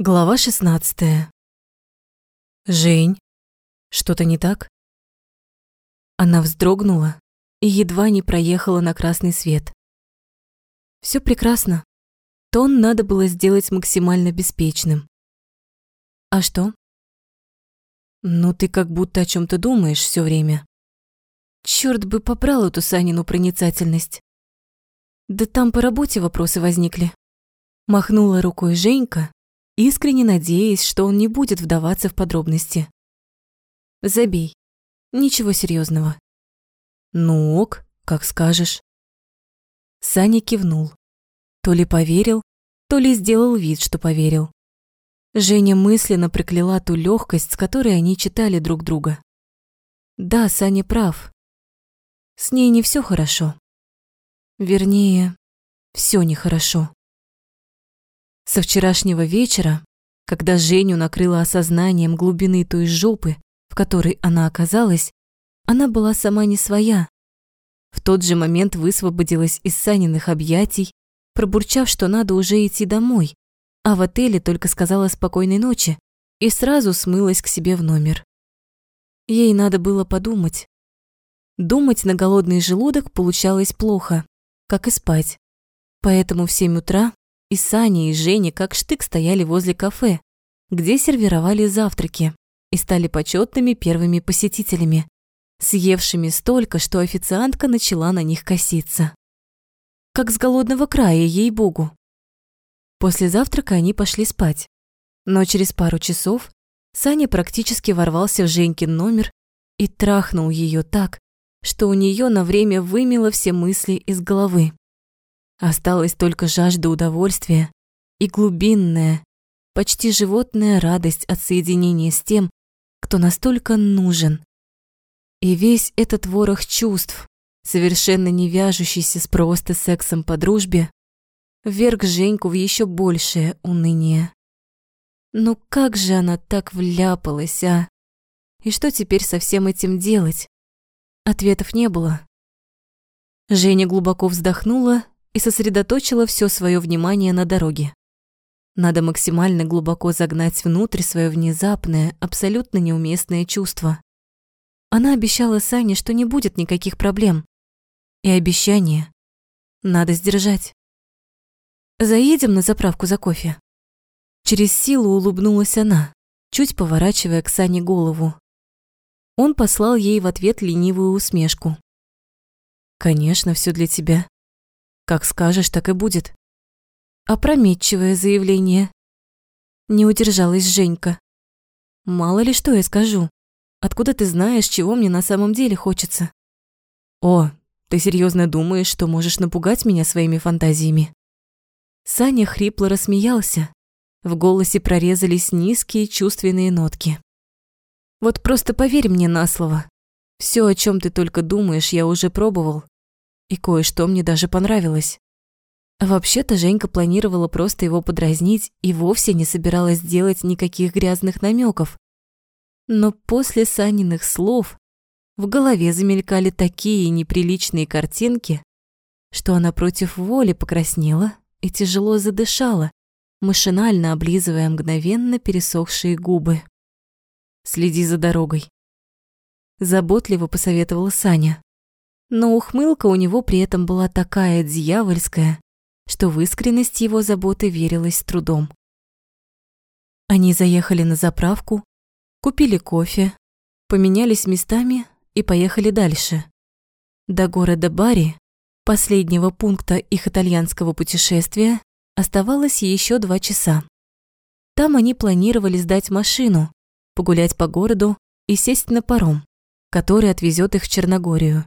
Глава 16. Жень, что-то не так? Она вздрогнула и едва не проехала на красный свет. Все прекрасно. Тон надо было сделать максимально беспечным. А что? Ну, ты как будто о чем то думаешь все время. Черт бы побрал эту Санину проницательность. Да там по работе вопросы возникли. Махнула рукой Женька искренне надеясь, что он не будет вдаваться в подробности. «Забей. Ничего серьезного. «Ну ок, как скажешь». Саня кивнул. То ли поверил, то ли сделал вид, что поверил. Женя мысленно прокляла ту легкость, с которой они читали друг друга. Да, Саня прав. С ней не все хорошо. Вернее, все нехорошо. Со вчерашнего вечера, когда Женю накрыло осознанием глубины той жопы, в которой она оказалась, она была сама не своя. В тот же момент высвободилась из Саниных объятий, пробурчав, что надо уже идти домой, а в отеле только сказала спокойной ночи и сразу смылась к себе в номер. Ей надо было подумать. Думать на голодный желудок получалось плохо, как и спать. Поэтому в семь утра и Саня, и Женя как штык стояли возле кафе, где сервировали завтраки и стали почетными первыми посетителями, съевшими столько, что официантка начала на них коситься. Как с голодного края, ей-богу. После завтрака они пошли спать. Но через пару часов Саня практически ворвался в Женькин номер и трахнул ее так, что у нее на время вымело все мысли из головы. Осталась только жажда удовольствия и глубинная, почти животная радость от соединения с тем, кто настолько нужен. И весь этот ворох чувств, совершенно не вяжущийся с просто сексом по дружбе, вверг Женьку в еще большее уныние. Ну как же она так вляпалась, а? И что теперь со всем этим делать? Ответов не было. Женя глубоко вздохнула и сосредоточила все свое внимание на дороге. Надо максимально глубоко загнать внутрь свое внезапное, абсолютно неуместное чувство. Она обещала Сане, что не будет никаких проблем. И обещание надо сдержать. Заедем на заправку за кофе. Через силу улыбнулась она, чуть поворачивая к Сане голову. Он послал ей в ответ ленивую усмешку. «Конечно, все для тебя. Как скажешь, так и будет. Опрометчивое заявление. Не удержалась Женька. Мало ли что я скажу. Откуда ты знаешь, чего мне на самом деле хочется? О, ты серьезно думаешь, что можешь напугать меня своими фантазиями? Саня хрипло рассмеялся. В голосе прорезались низкие чувственные нотки. Вот просто поверь мне на слово. Все, о чем ты только думаешь, я уже пробовал и кое-что мне даже понравилось. Вообще-то Женька планировала просто его подразнить и вовсе не собиралась делать никаких грязных намеков. Но после Саниных слов в голове замелькали такие неприличные картинки, что она против воли покраснела и тяжело задышала, машинально облизывая мгновенно пересохшие губы. «Следи за дорогой», – заботливо посоветовала Саня. Но ухмылка у него при этом была такая дьявольская, что в искренность его заботы верилось с трудом. Они заехали на заправку, купили кофе, поменялись местами и поехали дальше. До города Бари, последнего пункта их итальянского путешествия, оставалось еще два часа. Там они планировали сдать машину, погулять по городу и сесть на паром, который отвезет их в Черногорию.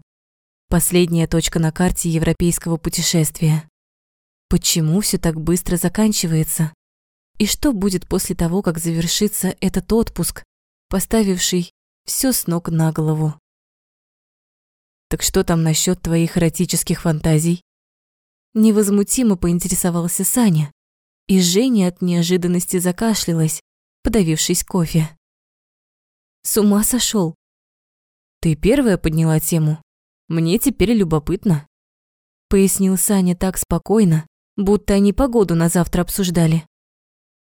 Последняя точка на карте европейского путешествия. Почему все так быстро заканчивается? И что будет после того, как завершится этот отпуск, поставивший все с ног на голову? Так что там насчет твоих эротических фантазий? Невозмутимо поинтересовался Саня, и Женя от неожиданности закашлялась, подавившись кофе. С ума сошел. Ты первая подняла тему. Мне теперь любопытно», — пояснил Саня так спокойно, будто они погоду на завтра обсуждали.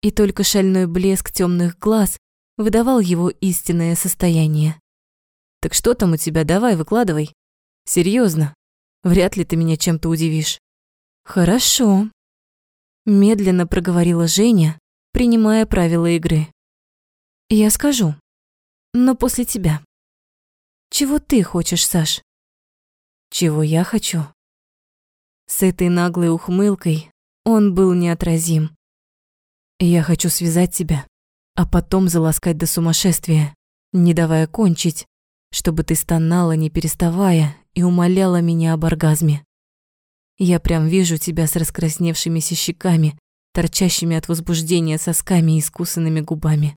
и только шальной блеск темных глаз выдавал его истинное состояние. «Так что там у тебя? Давай, выкладывай. Серьезно, вряд ли ты меня чем-то удивишь». «Хорошо», – медленно проговорила Женя, принимая правила игры. «Я скажу, но после тебя. Чего ты хочешь, Саш?» «Чего я хочу?» С этой наглой ухмылкой он был неотразим. «Я хочу связать тебя, а потом заласкать до сумасшествия, не давая кончить, чтобы ты стонала, не переставая, и умоляла меня об оргазме. Я прям вижу тебя с раскрасневшимися щеками, торчащими от возбуждения сосками и искусанными губами.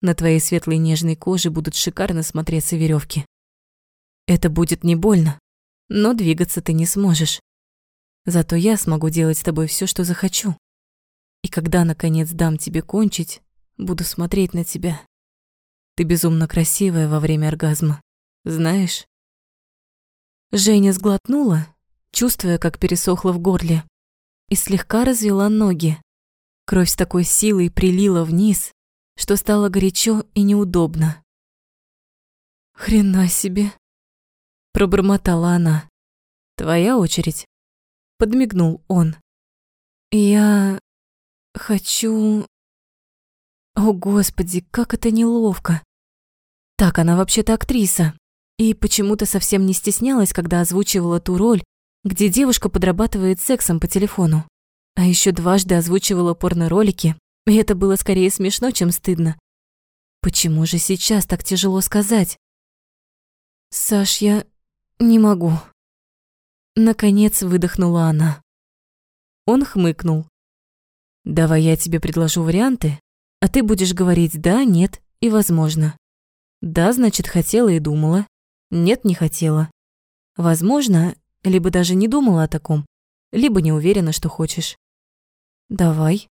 На твоей светлой нежной коже будут шикарно смотреться веревки. Это будет не больно, но двигаться ты не сможешь. Зато я смогу делать с тобой все, что захочу. И когда, наконец, дам тебе кончить, буду смотреть на тебя. Ты безумно красивая во время оргазма, знаешь? Женя сглотнула, чувствуя, как пересохло в горле, и слегка развела ноги. Кровь с такой силой прилила вниз, что стало горячо и неудобно. «Хрена себе!» – пробормотала она. «Твоя очередь?» подмигнул он. Я хочу... О, Господи, как это неловко. Так, она вообще-то актриса. И почему-то совсем не стеснялась, когда озвучивала ту роль, где девушка подрабатывает сексом по телефону. А еще дважды озвучивала порно-ролики, и это было скорее смешно, чем стыдно. Почему же сейчас так тяжело сказать? Саш, я не могу. Наконец выдохнула она. Он хмыкнул. «Давай я тебе предложу варианты, а ты будешь говорить «да», «нет» и «возможно». «Да» значит хотела и думала, «нет» не хотела. Возможно, либо даже не думала о таком, либо не уверена, что хочешь. «Давай».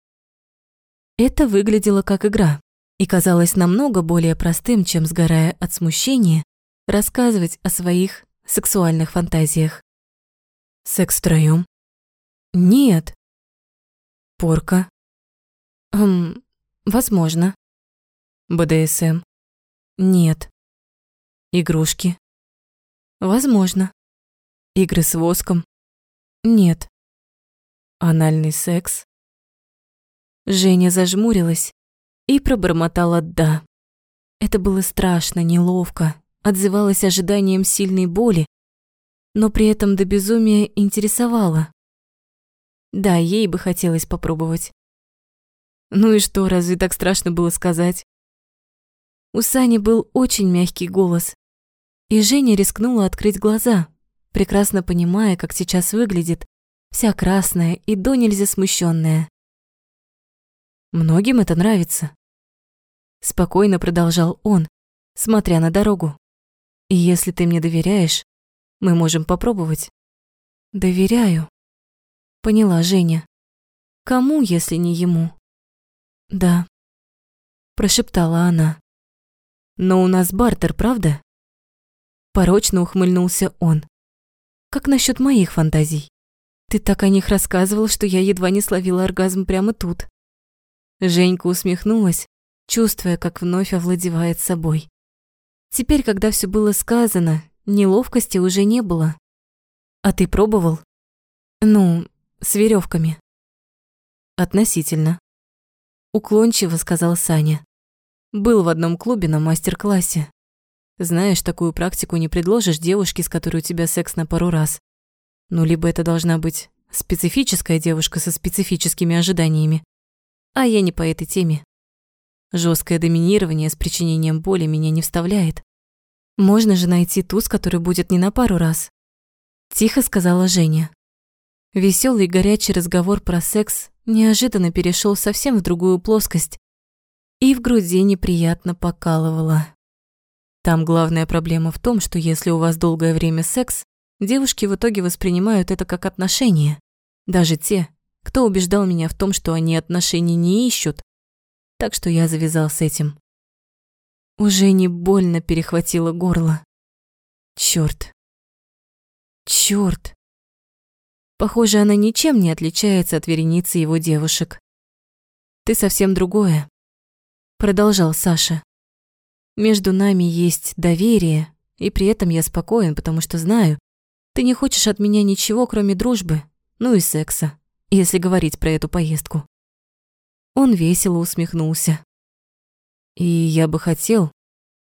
Это выглядело как игра и казалось намного более простым, чем, сгорая от смущения, рассказывать о своих сексуальных фантазиях. Секс втроём? Нет. Порка? Эм, возможно. БДСМ? Нет. Игрушки? Возможно. Игры с воском? Нет. Анальный секс? Женя зажмурилась и пробормотала «да». Это было страшно, неловко, отзывалось ожиданием сильной боли, но при этом до безумия интересовало. Да, ей бы хотелось попробовать. Ну и что, разве так страшно было сказать? У Сани был очень мягкий голос, и Женя рискнула открыть глаза, прекрасно понимая, как сейчас выглядит, вся красная и до нельзя смущенная. Многим это нравится. Спокойно продолжал он, смотря на дорогу. И если ты мне доверяешь, мы можем попробовать. Доверяю. Поняла Женя. Кому, если не ему? Да. Прошептала она. Но у нас бартер, правда? Порочно ухмыльнулся он. Как насчет моих фантазий? Ты так о них рассказывал, что я едва не словила оргазм прямо тут. Женька усмехнулась, чувствуя, как вновь овладевает собой. Теперь, когда все было сказано, Неловкости уже не было. А ты пробовал? Ну, с веревками. Относительно. Уклончиво сказал Саня. Был в одном клубе на мастер-классе. Знаешь, такую практику не предложишь девушке, с которой у тебя секс на пару раз. Ну, либо это должна быть специфическая девушка со специфическими ожиданиями. А я не по этой теме. Жесткое доминирование с причинением боли меня не вставляет. Можно же найти ту, с которой будет не на пару раз. Тихо сказала Женя. Веселый горячий разговор про секс неожиданно перешел совсем в другую плоскость, и в груди неприятно покалывало. Там главная проблема в том, что если у вас долгое время секс, девушки в итоге воспринимают это как отношения. Даже те, кто убеждал меня в том, что они отношений не ищут. Так что я завязал с этим. Уже не больно перехватило горло. Чёрт. Чёрт. Похоже, она ничем не отличается от вереницы его девушек. ты совсем другое. Продолжал Саша. Между нами есть доверие, и при этом я спокоен, потому что знаю, ты не хочешь от меня ничего, кроме дружбы, ну и секса, если говорить про эту поездку. Он весело усмехнулся. И я бы хотел,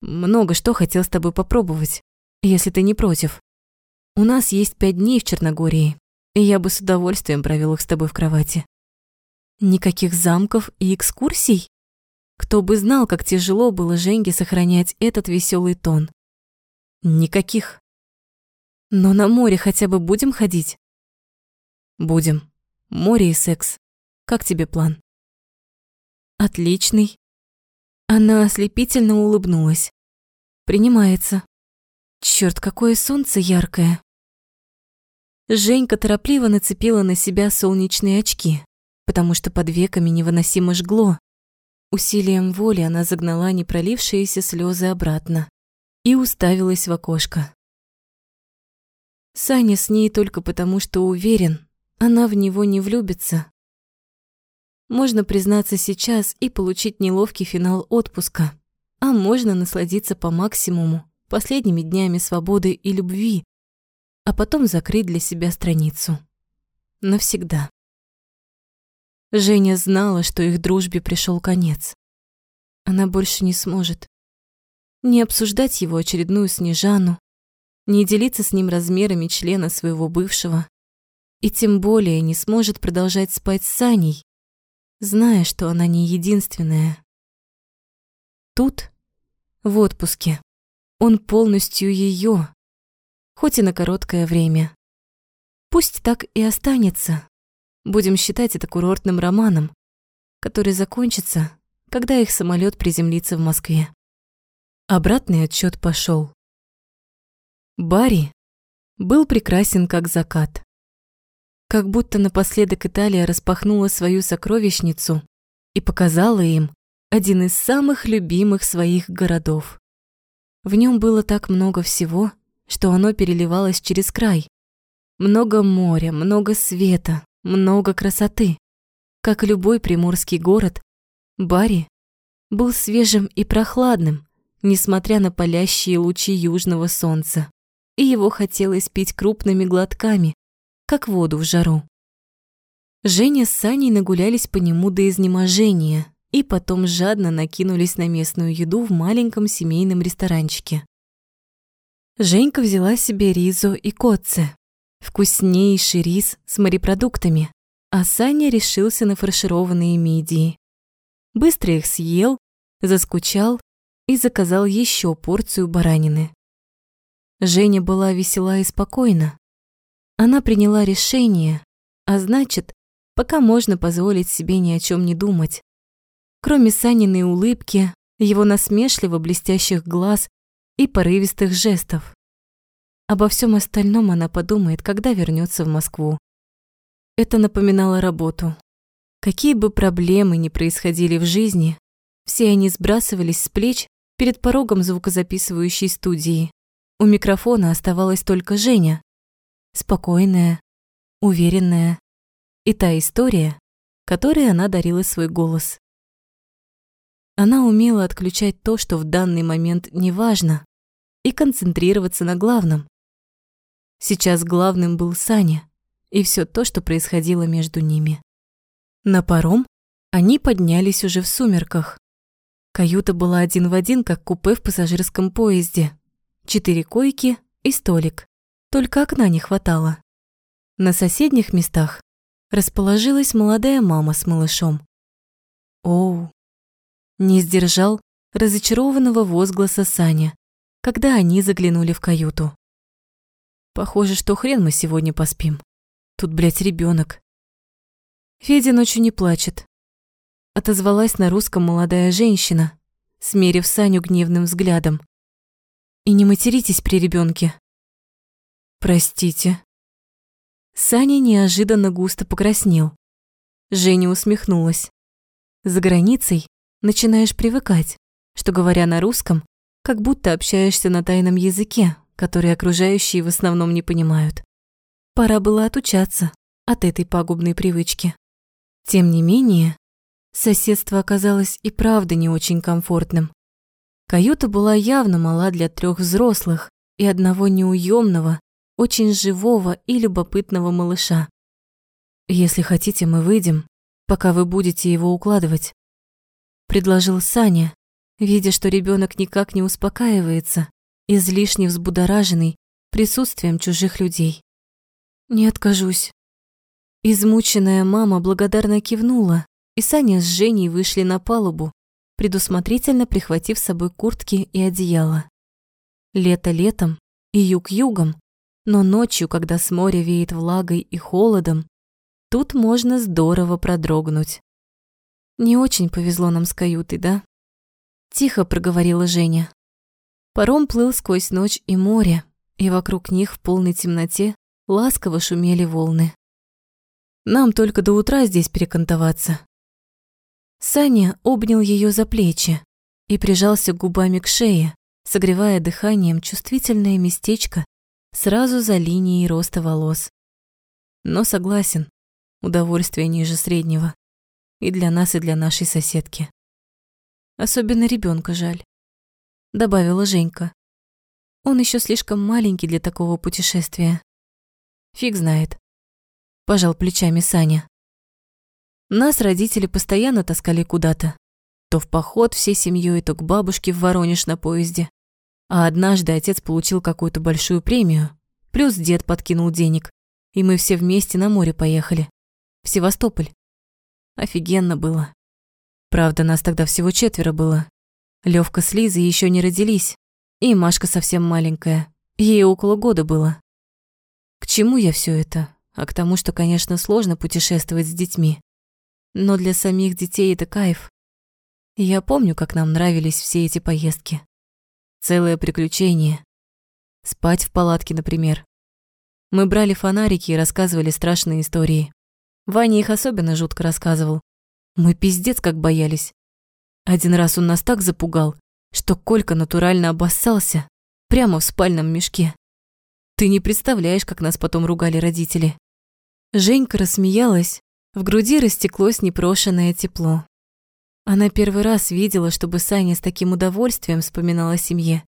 много что хотел с тобой попробовать, если ты не против. У нас есть пять дней в Черногории, и я бы с удовольствием провел их с тобой в кровати. Никаких замков и экскурсий? Кто бы знал, как тяжело было Женьке сохранять этот веселый тон. Никаких. Но на море хотя бы будем ходить? Будем. Море и секс. Как тебе план? Отличный. Она ослепительно улыбнулась. Принимается. Черт, какое солнце яркое. Женька торопливо нацепила на себя солнечные очки, потому что под веками невыносимо жгло. Усилием воли она загнала непролившиеся слезы обратно и уставилась в окошко. Саня с ней только потому, что уверен, она в него не влюбится. Можно признаться сейчас и получить неловкий финал отпуска, а можно насладиться по максимуму последними днями свободы и любви, а потом закрыть для себя страницу. Навсегда. Женя знала, что их дружбе пришел конец. Она больше не сможет. Не обсуждать его очередную Снежану, не делиться с ним размерами члена своего бывшего, и тем более не сможет продолжать спать с Саней, зная, что она не единственная. Тут, в отпуске, он полностью ее, хоть и на короткое время. Пусть так и останется. Будем считать это курортным романом, который закончится, когда их самолет приземлится в Москве. Обратный отчет пошел. Барри был прекрасен как закат. Как будто напоследок Италия распахнула свою сокровищницу и показала им один из самых любимых своих городов. В нем было так много всего, что оно переливалось через край. Много моря, много света, много красоты. Как любой приморский город, Бари был свежим и прохладным, несмотря на палящие лучи южного солнца, и его хотелось пить крупными глотками, как воду в жару. Женя с Саней нагулялись по нему до изнеможения и потом жадно накинулись на местную еду в маленьком семейном ресторанчике. Женька взяла себе ризу и котце, вкуснейший рис с морепродуктами, а Саня решился на фаршированные мидии. Быстро их съел, заскучал и заказал еще порцию баранины. Женя была весела и спокойна. Она приняла решение, а значит, пока можно позволить себе ни о чем не думать. Кроме Саниной улыбки, его насмешливо блестящих глаз и порывистых жестов. Обо всем остальном она подумает, когда вернется в Москву. Это напоминало работу. Какие бы проблемы ни происходили в жизни, все они сбрасывались с плеч перед порогом звукозаписывающей студии. У микрофона оставалась только Женя, спокойная, уверенная и та история, которой она дарила свой голос. Она умела отключать то, что в данный момент не важно, и концентрироваться на главном. Сейчас главным был Саня и все то, что происходило между ними. На паром они поднялись уже в сумерках. Каюта была один в один, как купе в пассажирском поезде. Четыре койки и столик. Только окна не хватало. На соседних местах расположилась молодая мама с малышом. Оу! Не сдержал разочарованного возгласа Саня, когда они заглянули в каюту. Похоже, что хрен мы сегодня поспим. Тут, блядь, ребенок. Федя ночью не плачет. Отозвалась на русском молодая женщина, смерив Саню гневным взглядом. И не материтесь при ребенке. «Простите». Саня неожиданно густо покраснел. Женя усмехнулась. За границей начинаешь привыкать, что, говоря на русском, как будто общаешься на тайном языке, который окружающие в основном не понимают. Пора было отучаться от этой пагубной привычки. Тем не менее, Соседство оказалось и правда не очень комфортным. Каюта была явно мала для трех взрослых и одного неуемного, очень живого и любопытного малыша. «Если хотите, мы выйдем, пока вы будете его укладывать», — предложил Саня, видя, что ребенок никак не успокаивается, излишне взбудораженный присутствием чужих людей. «Не откажусь». Измученная мама благодарно кивнула, и Саня с Женей вышли на палубу, предусмотрительно прихватив с собой куртки и одеяло. Лето летом и юг югом, но ночью, когда с моря веет влагой и холодом, тут можно здорово продрогнуть. Не очень повезло нам с каютой, да? Тихо проговорила Женя. Паром плыл сквозь ночь и море, и вокруг них в полной темноте ласково шумели волны. Нам только до утра здесь перекантоваться. Саня обнял ее за плечи и прижался губами к шее, согревая дыханием чувствительное местечко сразу за линией роста волос. Но согласен, удовольствие ниже среднего. И для нас, и для нашей соседки. Особенно ребенка жаль, добавила Женька. Он еще слишком маленький для такого путешествия. Фиг знает. Пожал плечами Саня. Нас родители постоянно таскали куда-то. То в поход всей семьей, то к бабушке в Воронеж на поезде. А однажды отец получил какую-то большую премию, плюс дед подкинул денег, и мы все вместе на море поехали. В Севастополь. Офигенно было. Правда, нас тогда всего четверо было. Левка с Лизой еще не родились, и Машка совсем маленькая, ей около года было. К чему я все это? А к тому, что, конечно, сложно путешествовать с детьми. Но для самих детей это кайф. Я помню, как нам нравились все эти поездки. Целое приключение. Спать в палатке, например. Мы брали фонарики и рассказывали страшные истории. Ваня их особенно жутко рассказывал. Мы пиздец как боялись. Один раз он нас так запугал, что Колька натурально обоссался прямо в спальном мешке. Ты не представляешь, как нас потом ругали родители. Женька рассмеялась, в груди растеклось непрошенное тепло. Она первый раз видела, чтобы Саня с таким удовольствием вспоминал о семье.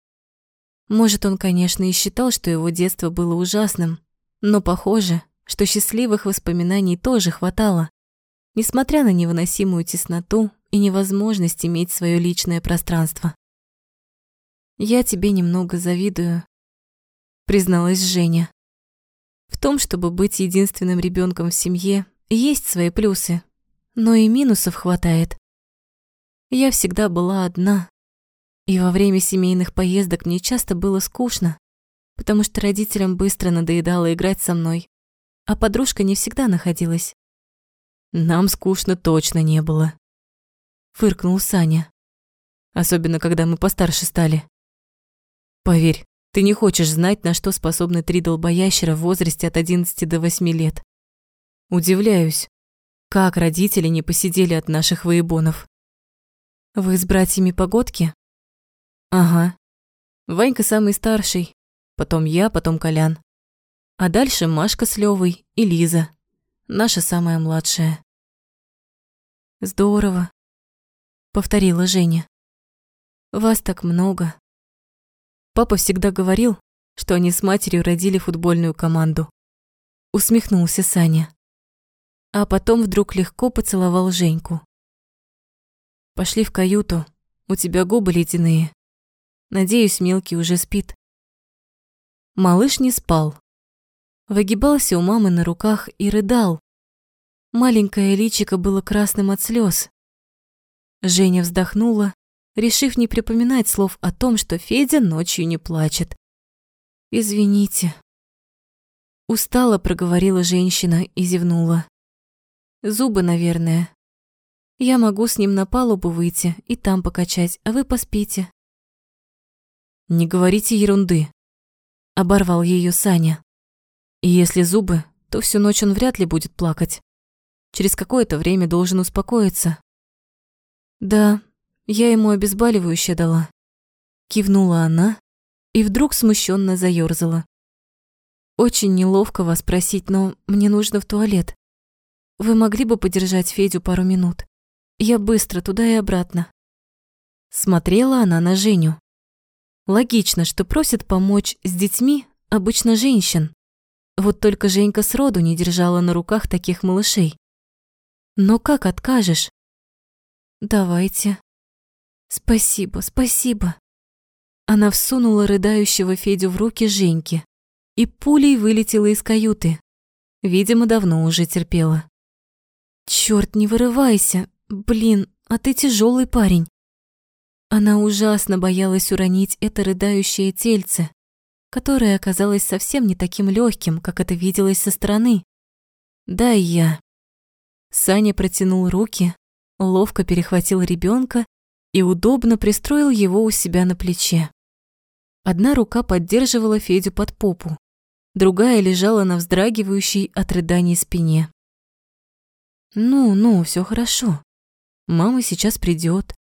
Может, он, конечно, и считал, что его детство было ужасным, но похоже, что счастливых воспоминаний тоже хватало, несмотря на невыносимую тесноту и невозможность иметь свое личное пространство. «Я тебе немного завидую», — призналась Женя. В том, чтобы быть единственным ребенком в семье, есть свои плюсы, но и минусов хватает. Я всегда была одна, и во время семейных поездок мне часто было скучно, потому что родителям быстро надоедало играть со мной, а подружка не всегда находилась. Нам скучно точно не было. Фыркнул Саня. Особенно, когда мы постарше стали. Поверь, ты не хочешь знать, на что способны три долбоящера в возрасте от 11 до 8 лет. Удивляюсь, как родители не посидели от наших воебонов. Вы с братьями погодки? Ага. Ванька самый старший, потом я, потом Колян. А дальше Машка с Левой и Лиза, наша самая младшая. Здорово, повторила Женя. Вас так много. Папа всегда говорил, что они с матерью родили футбольную команду. Усмехнулся Саня а потом вдруг легко поцеловал Женьку. «Пошли в каюту, у тебя губы ледяные. Надеюсь, мелкий уже спит». Малыш не спал. Выгибался у мамы на руках и рыдал. Маленькое личико было красным от слез. Женя вздохнула, решив не припоминать слов о том, что Федя ночью не плачет. «Извините». Устало проговорила женщина и зевнула. Зубы, наверное. Я могу с ним на палубу выйти и там покачать, а вы поспите. Не говорите ерунды. Оборвал ее Саня. И если зубы, то всю ночь он вряд ли будет плакать. Через какое-то время должен успокоиться. Да, я ему обезболивающее дала. Кивнула она и вдруг смущенно заёрзала. Очень неловко вас просить, но мне нужно в туалет. Вы могли бы подержать Федю пару минут? Я быстро туда и обратно. Смотрела она на Женю. Логично, что просит помочь с детьми обычно женщин. Вот только Женька сроду не держала на руках таких малышей. Но как откажешь? Давайте. Спасибо, спасибо. Она всунула рыдающего Федю в руки Женьки и пулей вылетела из каюты. Видимо, давно уже терпела. Черт, не вырывайся. Блин, а ты тяжелый парень. Она ужасно боялась уронить это рыдающее тельце, которое оказалось совсем не таким легким, как это виделось со стороны. Да и я. Саня протянул руки, ловко перехватил ребенка и удобно пристроил его у себя на плече. Одна рука поддерживала Федю под попу, другая лежала на вздрагивающей от рыданий спине. «Ну, ну, все хорошо. Мама сейчас придет.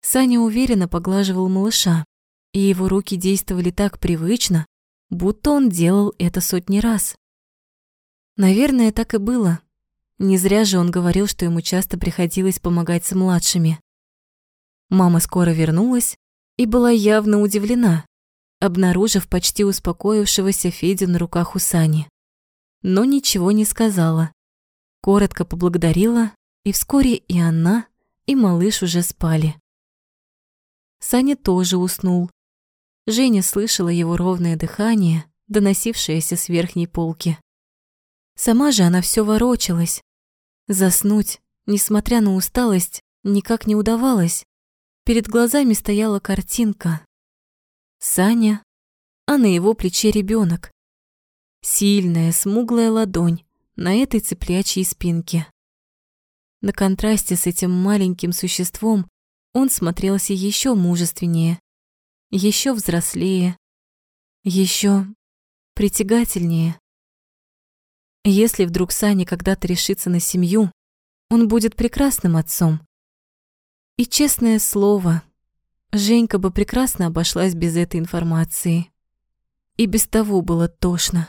Саня уверенно поглаживал малыша, и его руки действовали так привычно, будто он делал это сотни раз. Наверное, так и было. Не зря же он говорил, что ему часто приходилось помогать с младшими. Мама скоро вернулась и была явно удивлена, обнаружив почти успокоившегося Федю на руках у Сани. Но ничего не сказала. Коротко поблагодарила, и вскоре и она, и малыш уже спали. Саня тоже уснул. Женя слышала его ровное дыхание, доносившееся с верхней полки. Сама же она все ворочалась. Заснуть, несмотря на усталость, никак не удавалось. Перед глазами стояла картинка. Саня, а на его плече ребенок. Сильная, смуглая ладонь на этой цыплячьей спинке. На контрасте с этим маленьким существом он смотрелся еще мужественнее, еще взрослее, еще притягательнее. Если вдруг Саня когда-то решится на семью, он будет прекрасным отцом. И честное слово, Женька бы прекрасно обошлась без этой информации. И без того было тошно.